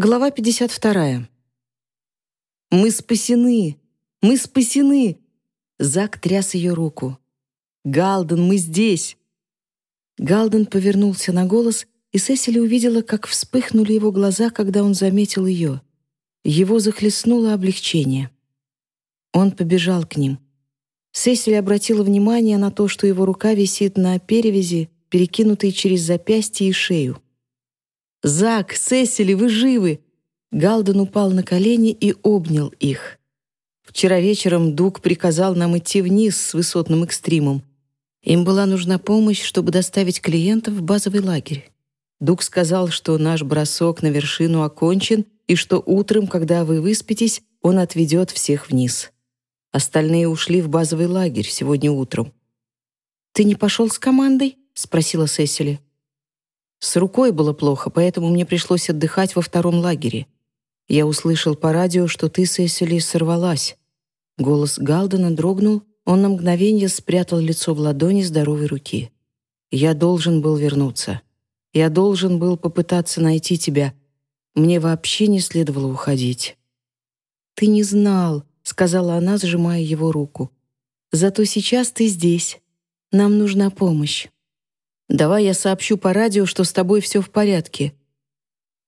Глава 52. «Мы спасены! Мы спасены!» Зак тряс ее руку. «Галден, мы здесь!» Галден повернулся на голос, и Сесили увидела, как вспыхнули его глаза, когда он заметил ее. Его захлестнуло облегчение. Он побежал к ним. Сесили обратила внимание на то, что его рука висит на перевязи, перекинутой через запястье и шею. «Зак, Сесили, вы живы!» Галден упал на колени и обнял их. Вчера вечером Дуг приказал нам идти вниз с высотным экстримом. Им была нужна помощь, чтобы доставить клиентов в базовый лагерь. Дуг сказал, что наш бросок на вершину окончен и что утром, когда вы выспитесь, он отведет всех вниз. Остальные ушли в базовый лагерь сегодня утром. «Ты не пошел с командой?» — спросила Сесили. С рукой было плохо, поэтому мне пришлось отдыхать во втором лагере. Я услышал по радио, что ты, Сесили, сорвалась. Голос Галдена дрогнул, он на мгновение спрятал лицо в ладони здоровой руки. Я должен был вернуться. Я должен был попытаться найти тебя. Мне вообще не следовало уходить. Ты не знал, сказала она, сжимая его руку. Зато сейчас ты здесь. Нам нужна помощь. Давай я сообщу по радио, что с тобой все в порядке».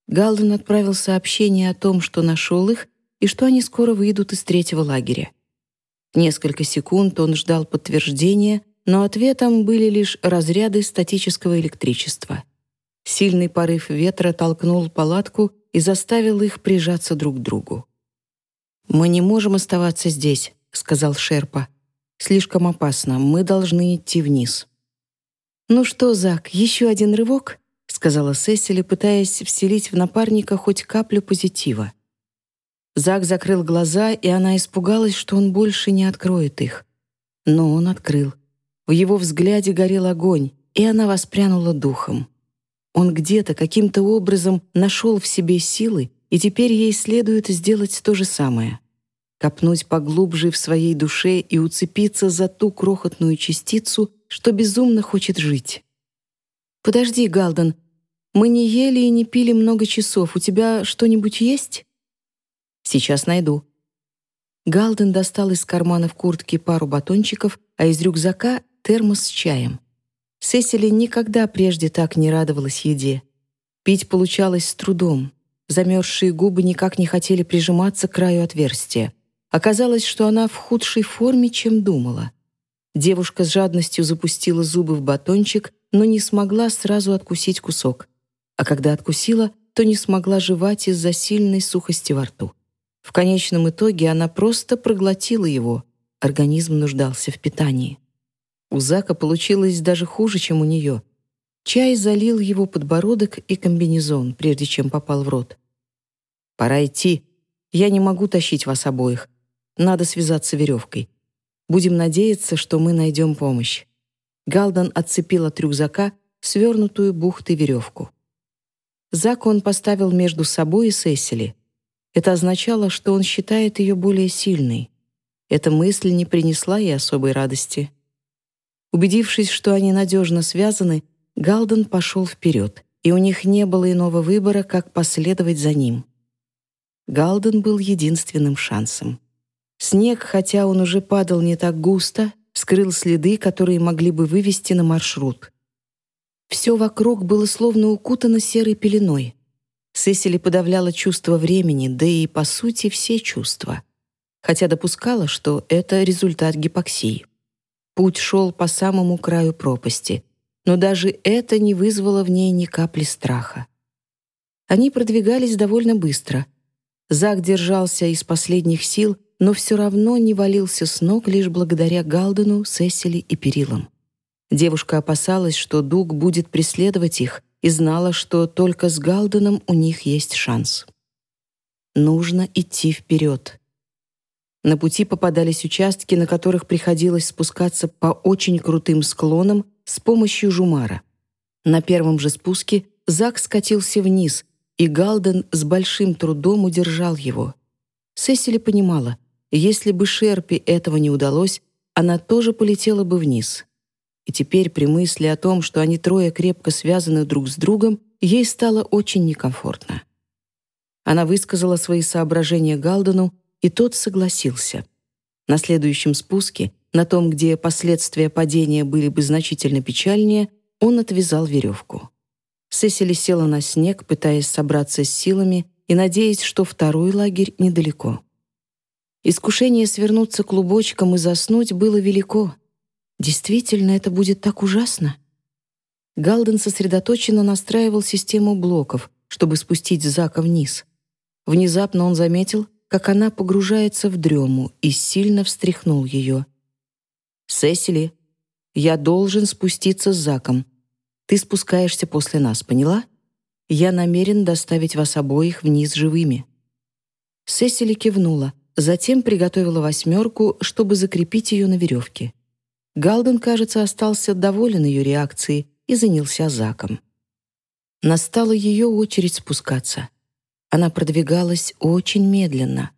Галден отправил сообщение о том, что нашел их и что они скоро выйдут из третьего лагеря. Несколько секунд он ждал подтверждения, но ответом были лишь разряды статического электричества. Сильный порыв ветра толкнул палатку и заставил их прижаться друг к другу. «Мы не можем оставаться здесь», — сказал Шерпа. «Слишком опасно, мы должны идти вниз». «Ну что, Зак, еще один рывок?» — сказала Сесили, пытаясь вселить в напарника хоть каплю позитива. Зак закрыл глаза, и она испугалась, что он больше не откроет их. Но он открыл. В его взгляде горел огонь, и она воспрянула духом. Он где-то каким-то образом нашел в себе силы, и теперь ей следует сделать то же самое. Копнуть поглубже в своей душе и уцепиться за ту крохотную частицу, что безумно хочет жить. «Подожди, Галден, мы не ели и не пили много часов. У тебя что-нибудь есть?» «Сейчас найду». Галден достал из кармана в куртке пару батончиков, а из рюкзака — термос с чаем. Сесили никогда прежде так не радовалась еде. Пить получалось с трудом. Замерзшие губы никак не хотели прижиматься к краю отверстия. Оказалось, что она в худшей форме, чем думала. Девушка с жадностью запустила зубы в батончик, но не смогла сразу откусить кусок. А когда откусила, то не смогла жевать из-за сильной сухости во рту. В конечном итоге она просто проглотила его. Организм нуждался в питании. У Зака получилось даже хуже, чем у нее. Чай залил его подбородок и комбинезон, прежде чем попал в рот. «Пора идти. Я не могу тащить вас обоих. Надо связаться веревкой. Будем надеяться, что мы найдем помощь». Галдан отцепил от рюкзака свернутую бухтой веревку. Зак он поставил между собой и Сесили. Это означало, что он считает ее более сильной. Эта мысль не принесла ей особой радости. Убедившись, что они надежно связаны, Галден пошел вперед, и у них не было иного выбора, как последовать за ним. Галден был единственным шансом. Снег, хотя он уже падал не так густо, скрыл следы, которые могли бы вывести на маршрут. Все вокруг было словно укутано серой пеленой. Сесили подавляла чувство времени, да и, по сути, все чувства. Хотя допускала, что это результат гипоксии. Путь шел по самому краю пропасти, но даже это не вызвало в ней ни капли страха. Они продвигались довольно быстро. Зак держался из последних сил — но все равно не валился с ног лишь благодаря Галдену, Сесили и Перилам. Девушка опасалась, что Дуг будет преследовать их, и знала, что только с Галденом у них есть шанс. Нужно идти вперед. На пути попадались участки, на которых приходилось спускаться по очень крутым склонам с помощью жумара. На первом же спуске Зак скатился вниз, и Галден с большим трудом удержал его. Сесили понимала, если бы Шерпе этого не удалось, она тоже полетела бы вниз. И теперь при мысли о том, что они трое крепко связаны друг с другом, ей стало очень некомфортно. Она высказала свои соображения Галдену, и тот согласился. На следующем спуске, на том, где последствия падения были бы значительно печальнее, он отвязал веревку. Сесили села на снег, пытаясь собраться с силами и надеясь, что второй лагерь недалеко. Искушение свернуться клубочком и заснуть было велико. Действительно, это будет так ужасно. Галден сосредоточенно настраивал систему блоков, чтобы спустить Зака вниз. Внезапно он заметил, как она погружается в дрему и сильно встряхнул ее. «Сесили, я должен спуститься с Заком. Ты спускаешься после нас, поняла? Я намерен доставить вас обоих вниз живыми». Сесили кивнула, затем приготовила восьмерку, чтобы закрепить ее на веревке. Галден, кажется, остался доволен ее реакцией и занялся Заком. Настала ее очередь спускаться. Она продвигалась очень медленно.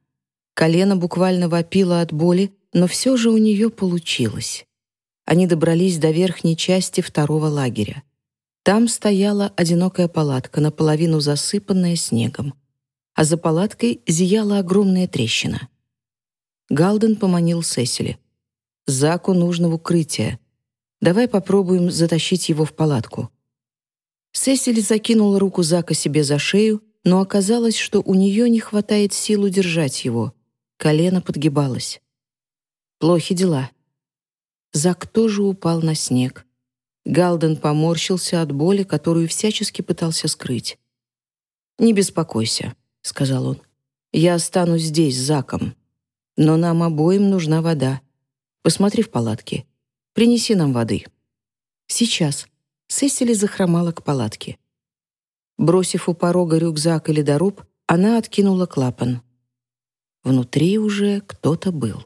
Колено буквально вопило от боли, но все же у нее получилось. Они добрались до верхней части второго лагеря. Там стояла одинокая палатка, наполовину засыпанная снегом. А за палаткой зияла огромная трещина. Галден поманил Сесили. «Заку нужно укрытие. Давай попробуем затащить его в палатку». Сесили закинула руку Зака себе за шею, но оказалось, что у нее не хватает сил удержать его. Колено подгибалось. Плохи дела. Зак тоже упал на снег. Галден поморщился от боли, которую всячески пытался скрыть. «Не беспокойся», — сказал он. «Я останусь здесь с Заком. Но нам обоим нужна вода. Посмотри в палатке. Принеси нам воды». «Сейчас». Сесили захромала к палатке. Бросив у порога рюкзак или доруб, она откинула клапан. Внутри уже кто-то был.